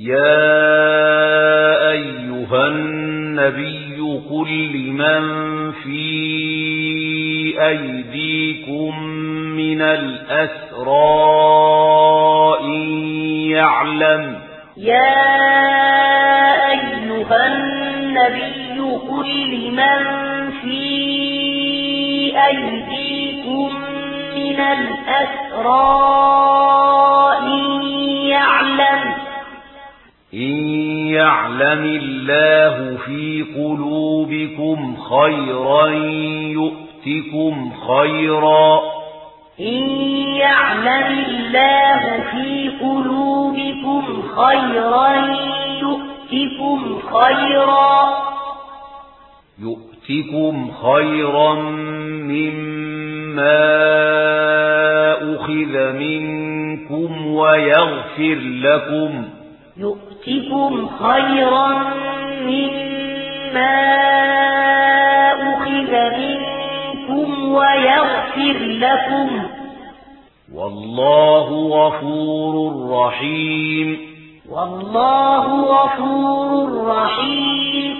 يا أيها النبي قل لمن في أيديكم من الاسرى ان يعلم يا أيها النبي قل لمن في أيديكم من الاسرى يعلم الله في قلوبكم خيرا يؤتكم خيرا. إن يعلم الله في قلوبكم خيرا يؤتكم خيرا. يؤتكم خيرا مما أخذ منكم ويغفر لكم. يؤتكم خيرا يؤتكم خيرا مما أخذ منكم ويغفر لكم. والله غفور رحيم. والله غفور رحيم.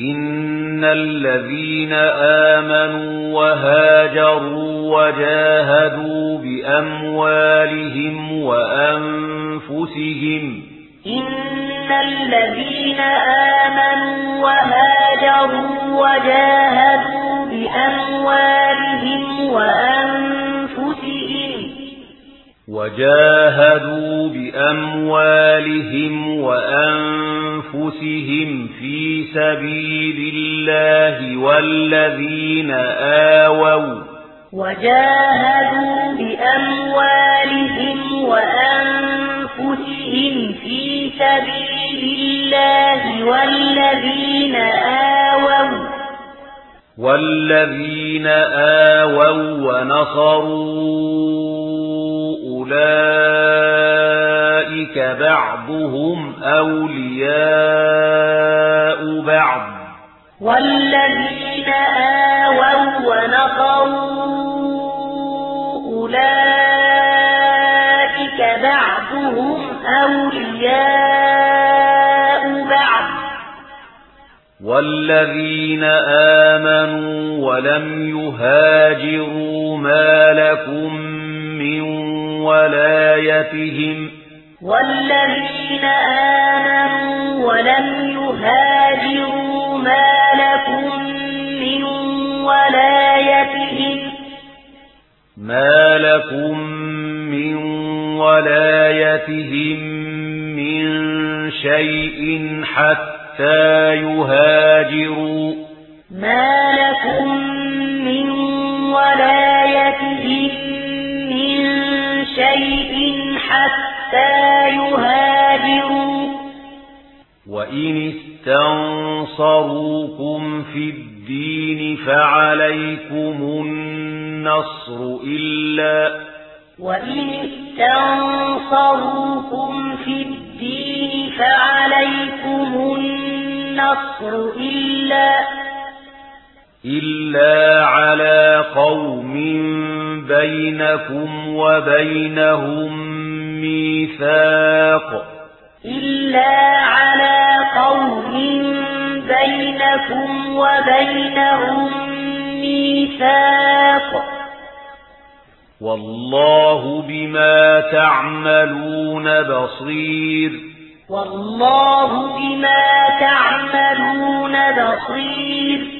إن الذين آمنوا وهاجروا وجاهدوا بأموالهم وأنفسهم إن الذين آمنوا وهاجروا وجاهدوا بأموالهم وأنفسهم وجاهدوا بأموالهم وأنفسهم أنفسهم في سبيل الله والذين آووا وجاهدوا بأموالهم وأنفسهم في سبيل الله والذين آووا والذين آووا ونصروا أولئك أولئك بعضهم أولياء بعض. والذين آووا ونقروا أولئك بعضهم أولياء بعض. والذين آمنوا ولم يهاجروا ما لكم من ولايتهم والذين آمنوا ولم يهاجروا ما لكم من ولايتهم ما لكم من ولايتهم من شيء حتى يهاجروا ما لكم من ولايتهم من شيء حتى وإن استنصروكم في الدين فعليكم النصر إلا وإن استنصروكم في الدين فعليكم النصر إلا إلا على قوم بينكم وبينهم الميثاق. إلا على قوم بينكم وبينهم ميثاق. والله بما تعملون بصير. والله بما تعملون بصير.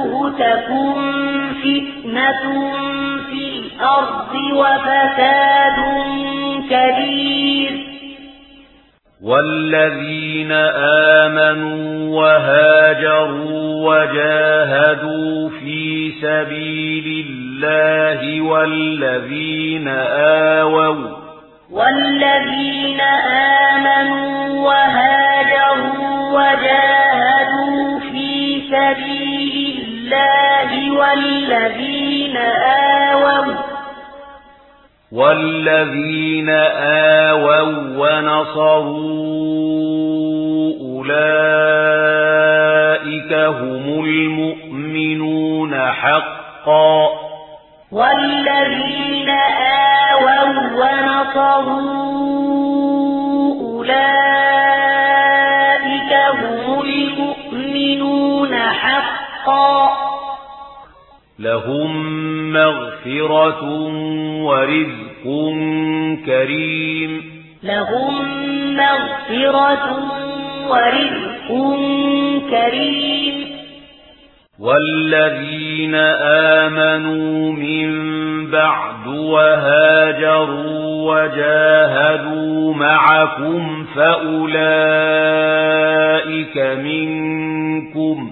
تكن فتنة في الأرض وفساد كبير والذين آمنوا وهاجروا وجاهدوا في سبيل الله والذين آووا والذين آمنوا وهاجروا وجاهدوا والذين آووا. والذين آووا ونصروا أولئك هم المؤمنون حقا. والذين آووا ونصروا أولئك هم المؤمنون حقا. لهم مغفرة ورزق كريم لهم مغفرة ورزق كريم والذين آمنوا من بعد وهاجروا وجاهدوا معكم فأولئك منكم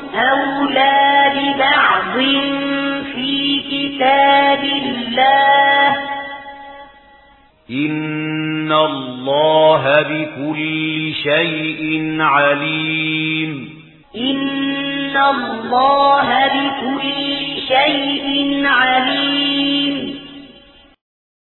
أولى ببعض في كتاب الله. إن الله بكل شيء عليم. إن الله بكل شيء عليم.